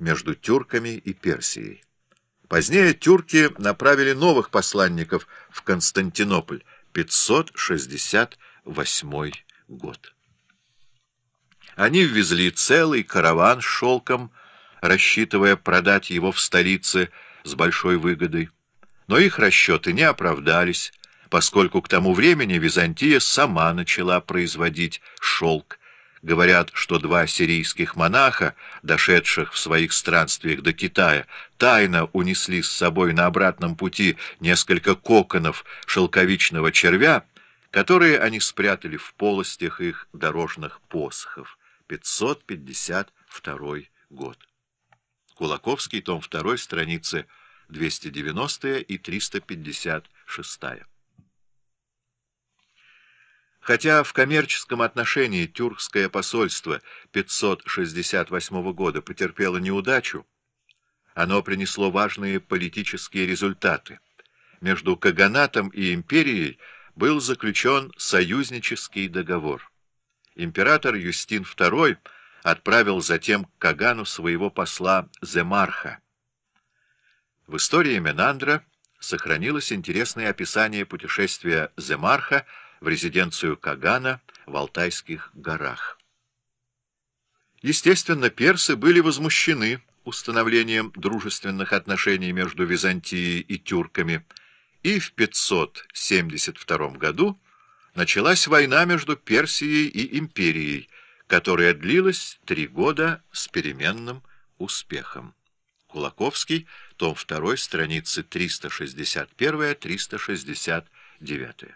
между тюрками и Персией. Позднее тюрки направили новых посланников в Константинополь, 568 год. Они ввезли целый караван с шелком, рассчитывая продать его в столице с большой выгодой. Но их расчеты не оправдались, поскольку к тому времени Византия сама начала производить шелк. Говорят, что два сирийских монаха, дошедших в своих странствиях до Китая, тайно унесли с собой на обратном пути несколько коконов шелковичного червя, которые они спрятали в полостях их дорожных посохов. 552 год. Кулаковский, том 2, страницы 290 и 356. Хотя в коммерческом отношении тюркское посольство 568 года потерпело неудачу, оно принесло важные политические результаты. Между Каганатом и империей был заключен союзнический договор. Император Юстин II отправил затем к Кагану своего посла Земарха. В истории Менандра сохранилось интересное описание путешествия Земарха в резиденцию Кагана в Алтайских горах. Естественно, персы были возмущены установлением дружественных отношений между Византией и тюрками, и в 572 году началась война между Персией и империей, которая длилась три года с переменным успехом. Кулаковский, том 2, страницы 361-369.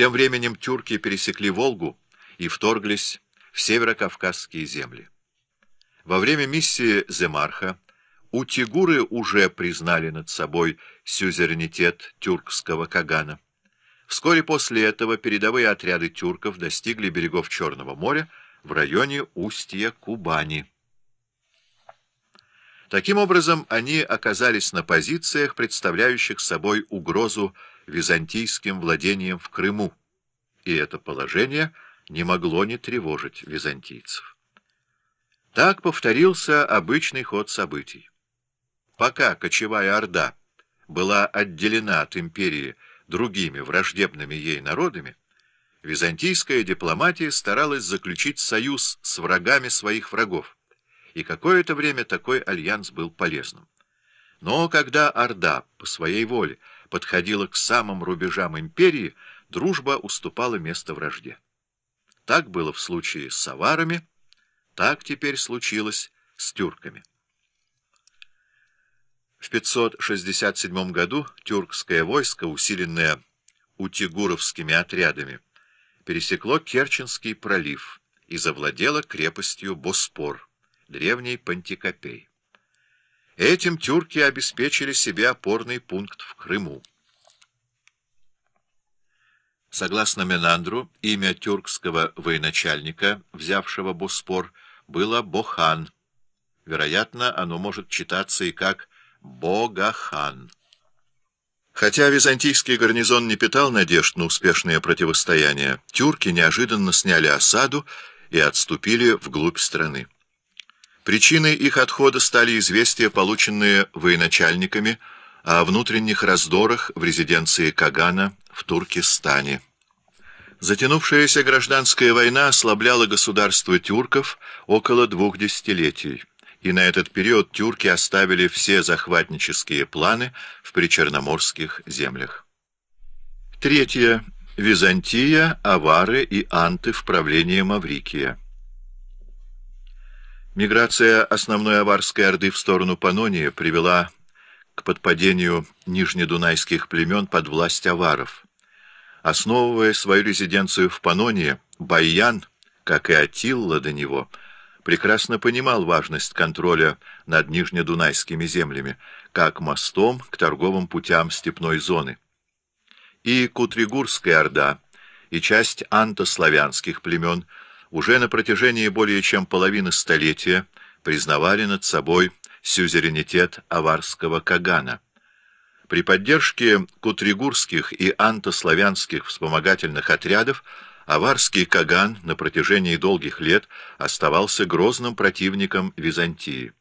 Тем временем тюрки пересекли Волгу и вторглись в северокавказские земли. Во время миссии Земарха утигуры уже признали над собой сюзеренитет тюркского Кагана. Вскоре после этого передовые отряды тюрков достигли берегов Черного моря в районе устья Кубани. Таким образом, они оказались на позициях, представляющих собой угрозу византийским владением в Крыму, и это положение не могло не тревожить византийцев. Так повторился обычный ход событий. Пока кочевая Орда была отделена от империи другими враждебными ей народами, византийская дипломатия старалась заключить союз с врагами своих врагов, и какое-то время такой альянс был полезным. Но когда Орда по своей воле подходила к самым рубежам империи, дружба уступала место вражде. Так было в случае с аварами, так теперь случилось с тюрками. В 567 году тюркское войско, усиленное утигуровскими отрядами, пересекло Керченский пролив и завладело крепостью Боспор, древний Пантикопей. Этим тюрки обеспечили себе опорный пункт в Крыму. Согласно Менандру, имя тюркского военачальника, взявшего Боспор, было Бохан. Вероятно, оно может читаться и как Богахан. Хотя византийский гарнизон не питал надежд на успешное противостояние, тюрки неожиданно сняли осаду и отступили вглубь страны. Причиной их отхода стали известия, полученные военачальниками, о внутренних раздорах в резиденции Кагана в Туркестане. Затянувшаяся гражданская война ослабляла государство тюрков около двух десятилетий, и на этот период тюрки оставили все захватнические планы в причерноморских землях. Третье. Византия, авары и анты в правлении Маврикия. Миграция основной аварской орды в сторону Панонии привела к подпадению нижнедунайских племен под власть аваров. Основывая свою резиденцию в Панонии, Баян, как и Атилла до него, прекрасно понимал важность контроля над нижнедунайскими землями, как мостом к торговым путям степной зоны. И Кутригурская Орда, и часть антославянских племен – уже на протяжении более чем половины столетия признавали над собой сюзеренитет аварского Кагана. При поддержке кутригурских и антославянских вспомогательных отрядов Аварский Каган на протяжении долгих лет оставался грозным противником Византии.